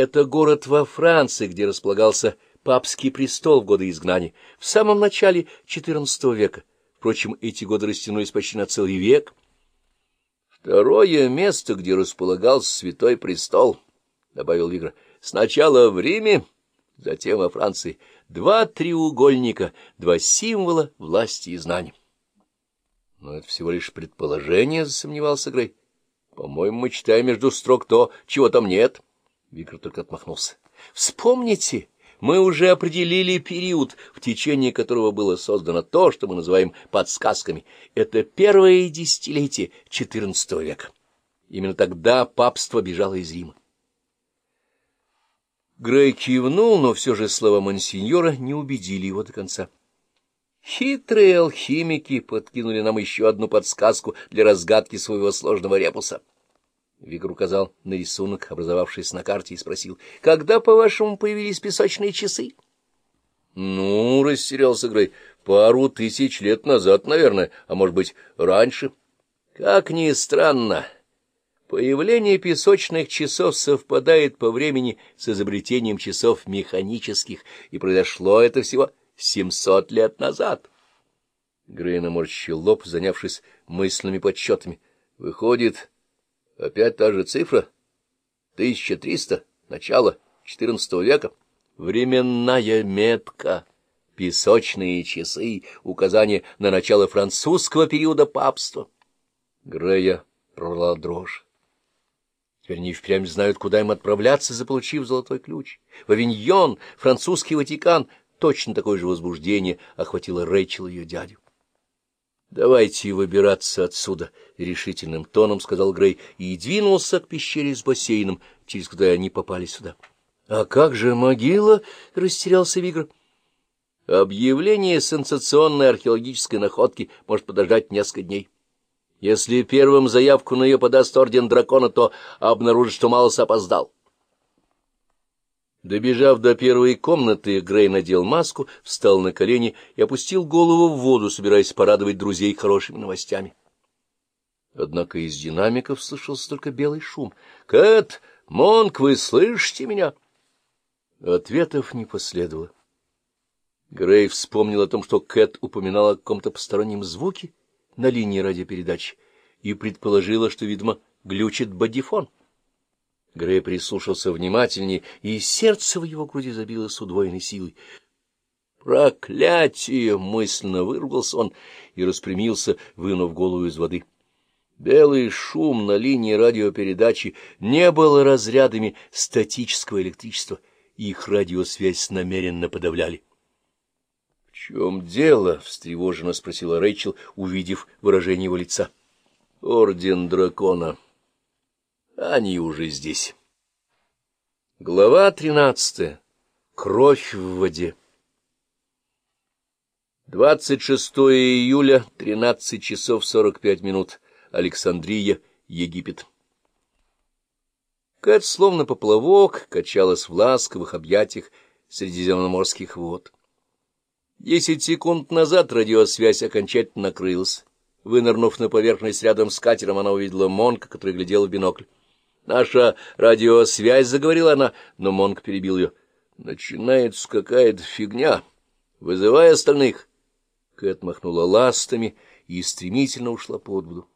Это город во Франции, где располагался папский престол в годы изгнания, в самом начале XIV века. Впрочем, эти годы растянулись почти на целый век. Второе место, где располагался Святой Престол, — добавил Вигра, — сначала в Риме, затем во Франции. Два треугольника, два символа власти и знаний. Но это всего лишь предположение, — засомневался Грей. По-моему, мы читаем между строк то, чего там нет. Виктор только отмахнулся. Вспомните, мы уже определили период, в течение которого было создано то, что мы называем подсказками. Это первое десятилетие XIV века. Именно тогда папство бежало из Рима. Грей кивнул, но все же слова мансиньора не убедили его до конца. Хитрые алхимики подкинули нам еще одну подсказку для разгадки своего сложного репуса. Вигр указал на рисунок, образовавшийся на карте, и спросил, — Когда, по-вашему, появились песочные часы? — Ну, — растерялся Грей, — пару тысяч лет назад, наверное, а может быть, раньше. — Как ни странно, появление песочных часов совпадает по времени с изобретением часов механических, и произошло это всего семьсот лет назад. Грей наморщил лоб, занявшись мысленными подсчетами. Выходит, опять та же цифра? Тысяча триста, начало четырнадцатого века. Временная метка, песочные часы, указание на начало французского периода папства. Грея прорвала дрожь. Теперь они впрямь знают, куда им отправляться, заполучив золотой ключ. В Авиньон, французский Ватикан — Точно такое же возбуждение охватило Рэйчел ее дядю. — Давайте выбираться отсюда, — решительным тоном сказал Грей, и двинулся к пещере с бассейном, через куда они попали сюда. — А как же могила? — растерялся Вигр. — Объявление сенсационной археологической находки может подождать несколько дней. Если первым заявку на ее подаст Орден Дракона, то обнаружит, что Малос опоздал. — Добежав до первой комнаты, Грей надел маску, встал на колени и опустил голову в воду, собираясь порадовать друзей хорошими новостями. Однако из динамиков слышался только белый шум. — Кэт, Монк, вы слышите меня? Ответов не последовало. Грей вспомнил о том, что Кэт упоминала о каком-то постороннем звуке на линии радиопередачи и предположила, что, видимо, глючит бодифон. Грей прислушался внимательнее, и сердце в его груди забилось с удвоенной силой. «Проклятие!» — мысленно выругался он и распрямился, вынув голову из воды. Белый шум на линии радиопередачи не был разрядами статического электричества, их радиосвязь намеренно подавляли. — В чем дело? — встревоженно спросила Рэйчел, увидев выражение его лица. — Орден дракона. — они уже здесь. Глава тринадцатая. Кровь в воде. 26 июля, 13 часов 45 минут. Александрия, Египет. Кэт, словно поплавок, качалась в ласковых объятиях средиземноморских вод. Десять секунд назад радиосвязь окончательно накрылась. Вынырнув на поверхность рядом с катером, она увидела Монка, который глядел в бинокль. Наша радиосвязь, — заговорила она, но Монг перебил ее. Начинается какая-то фигня. Вызывай остальных. Кэт махнула ластами и стремительно ушла под воду.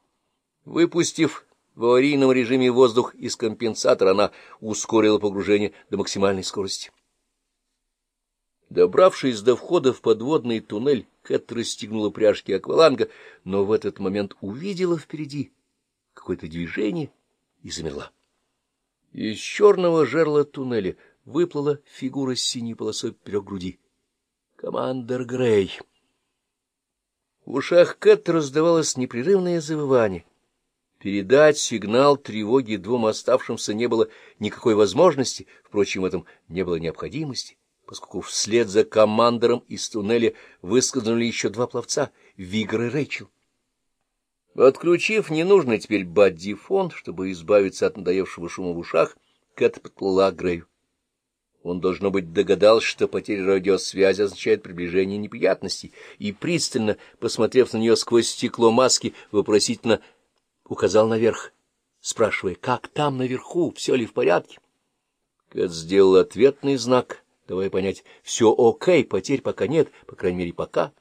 Выпустив в аварийном режиме воздух из компенсатора, она ускорила погружение до максимальной скорости. Добравшись до входа в подводный туннель, Кэт расстегнула пряжки акваланга, но в этот момент увидела впереди какое-то движение — и замерла. Из черного жерла туннеля выплыла фигура с синей полосой поперек груди. Командер Грей. В ушах Кэт раздавалось непрерывное завывание. Передать сигнал тревоги двум оставшимся не было никакой возможности, впрочем, в этом не было необходимости, поскольку вслед за командором из туннеля выскользнули еще два пловца — Вигр и Рэйчел. Отключив ненужный теперь баддифон, чтобы избавиться от надоевшего шума в ушах, Кэт подплыла к Грею. Он, должно быть, догадался, что потеря радиосвязи означает приближение неприятностей, и, пристально посмотрев на нее сквозь стекло маски, вопросительно указал наверх, спрашивая, как там наверху, все ли в порядке. Кэт сделал ответный знак, давая понять, все окей, потерь пока нет, по крайней мере, пока.